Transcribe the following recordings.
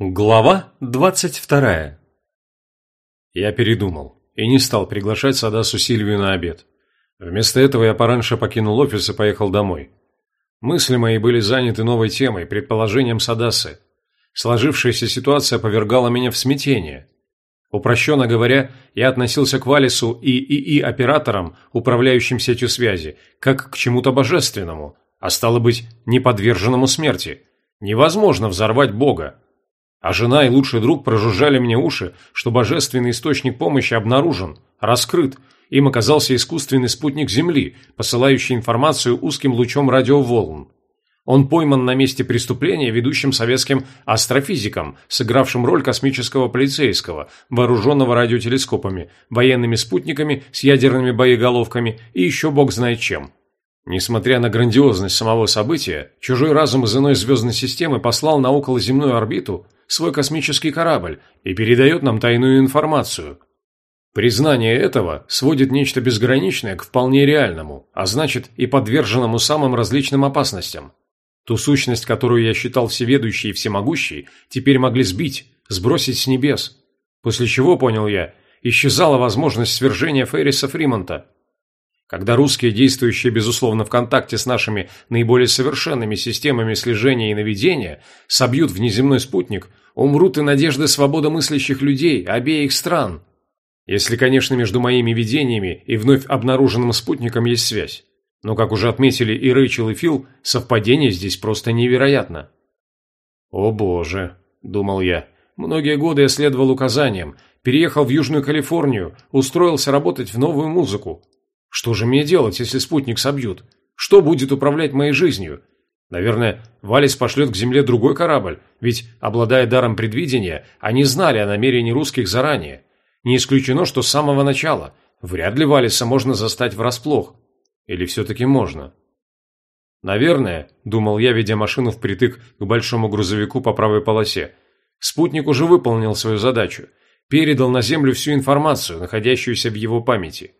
Глава двадцать вторая Я передумал и не стал приглашать Садасу Сильвию на обед. Вместо этого я пораньше покинул офис и поехал домой. Мысли мои были заняты новой темой, предположением Садасы. Сложившаяся ситуация повергала меня в смятение. Упрощенно говоря, я относился к Валису и ИИ-операторам, управляющим сетью связи, как к чему-то божественному, а стало быть, неподверженному смерти. Невозможно взорвать Бога. А жена и лучший друг прожужжали мне уши, что божественный источник помощи обнаружен, раскрыт. Им оказался искусственный спутник Земли, посылающий информацию узким лучом радиоволн. Он пойман на месте преступления ведущим советским астрофизиком, сыгравшим роль космического полицейского, вооруженного радиотелескопами, военными спутниками с ядерными боеголовками и еще бог знает чем. Несмотря на грандиозность самого события, чужой разум из иной звездной системы послал на околоземную орбиту свой космический корабль и передает нам тайную информацию. Признание этого сводит нечто безграничное к вполне реальному, а значит и подверженному самым различным опасностям. Ту сущность, которую я считал всеведущей и всемогущей, теперь могли сбить, сбросить с небес. После чего, понял я, исчезала возможность свержения Ферриса Фримонта. Когда русские, действующие, безусловно, в контакте с нашими наиболее совершенными системами слежения и наведения, собьют внеземной спутник, умрут и надежды свободомыслящих людей обеих стран. Если, конечно, между моими видениями и вновь обнаруженным спутником есть связь. Но, как уже отметили и Рэйчел, и Фил, совпадение здесь просто невероятно. «О боже», – думал я, – многие годы я следовал указаниям, переехал в Южную Калифорнию, устроился работать в новую музыку. Что же мне делать, если спутник собьют? Что будет управлять моей жизнью? Наверное, Валис пошлет к Земле другой корабль, ведь, обладая даром предвидения, они знали о намерении русских заранее. Не исключено, что с самого начала. Вряд ли Валиса можно застать врасплох. Или все-таки можно? Наверное, думал я, ведя машину впритык к большому грузовику по правой полосе, спутник уже выполнил свою задачу, передал на Землю всю информацию, находящуюся в его памяти.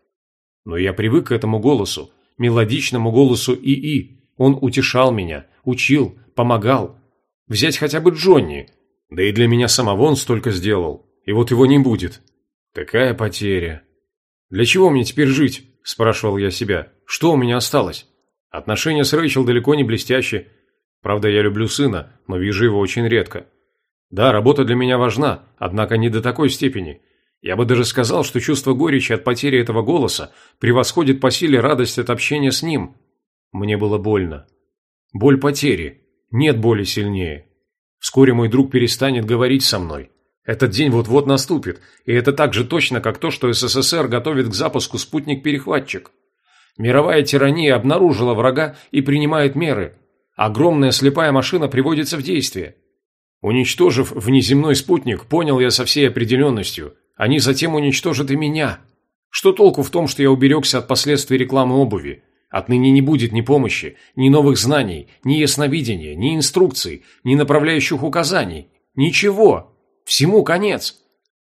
Но я привык к этому голосу, мелодичному голосу ИИ. Он утешал меня, учил, помогал. Взять хотя бы Джонни. Да и для меня самого он столько сделал. И вот его не будет. Какая потеря. Для чего мне теперь жить? Спрашивал я себя. Что у меня осталось? Отношения с Рэйчел далеко не блестящие. Правда, я люблю сына, но вижу его очень редко. Да, работа для меня важна, однако не до такой степени. Я бы даже сказал, что чувство горечи от потери этого голоса превосходит по силе радость от общения с ним. Мне было больно. Боль потери. Нет боли сильнее. Вскоре мой друг перестанет говорить со мной. Этот день вот-вот наступит, и это так же точно, как то, что СССР готовит к запуску спутник-перехватчик. Мировая тирания обнаружила врага и принимает меры. Огромная слепая машина приводится в действие. Уничтожив внеземной спутник, понял я со всей определенностью, они затем уничтожат и меня. Что толку в том, что я уберегся от последствий рекламы обуви? Отныне не будет ни помощи, ни новых знаний, ни ясновидения, ни инструкций, ни направляющих указаний. Ничего. Всему конец.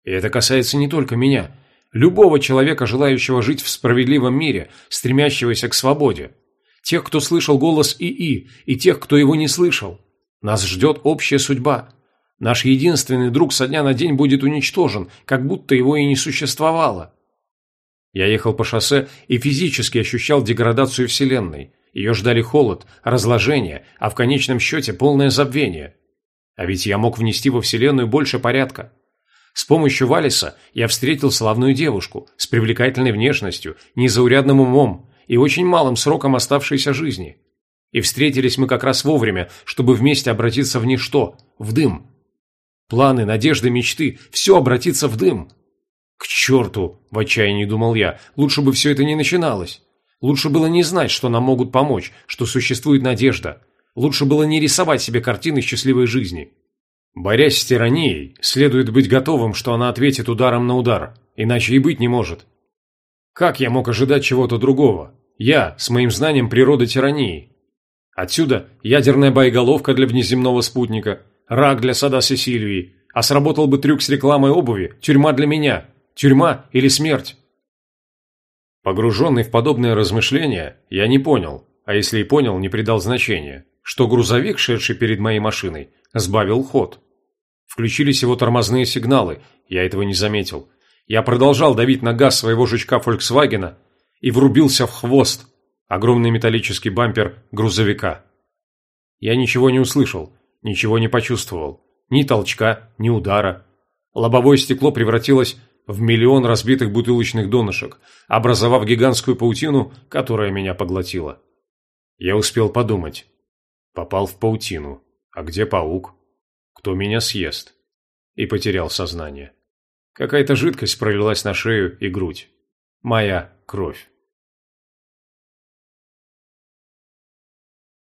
И это касается не только меня. Любого человека, желающего жить в справедливом мире, стремящегося к свободе. Тех, кто слышал голос ИИ, и тех, кто его не слышал. Нас ждет общая судьба. Наш единственный друг со дня на день будет уничтожен, как будто его и не существовало. Я ехал по шоссе и физически ощущал деградацию Вселенной. Ее ждали холод, разложение, а в конечном счете полное забвение. А ведь я мог внести во Вселенную больше порядка. С помощью Валиса я встретил славную девушку с привлекательной внешностью, незаурядным умом и очень малым сроком оставшейся жизни. И встретились мы как раз вовремя, чтобы вместе обратиться в ничто, в дым. Планы, надежды, мечты – все обратится в дым. К черту, в отчаянии думал я, лучше бы все это не начиналось. Лучше было не знать, что нам могут помочь, что существует надежда. Лучше было не рисовать себе картины счастливой жизни. Борясь с тиранией, следует быть готовым, что она ответит ударом на удар, иначе и быть не может. Как я мог ожидать чего-то другого? Я, с моим знанием природы тирании. Отсюда ядерная боеголовка для внеземного спутника, рак для сада Сесильвии, а сработал бы трюк с рекламой обуви, тюрьма для меня, тюрьма или смерть. Погруженный в подобные размышления, я не понял, а если и понял, не придал значения что грузовик, шедший перед моей машиной, сбавил ход. Включились его тормозные сигналы, я этого не заметил. Я продолжал давить на газ своего жучка «Фольксвагена» и врубился в хвост, огромный металлический бампер грузовика. Я ничего не услышал, ничего не почувствовал. Ни толчка, ни удара. Лобовое стекло превратилось в миллион разбитых бутылочных донышек, образовав гигантскую паутину, которая меня поглотила. Я успел подумать. Попал в паутину. А где паук? Кто меня съест? И потерял сознание. Какая-то жидкость пролилась на шею и грудь. Моя кровь.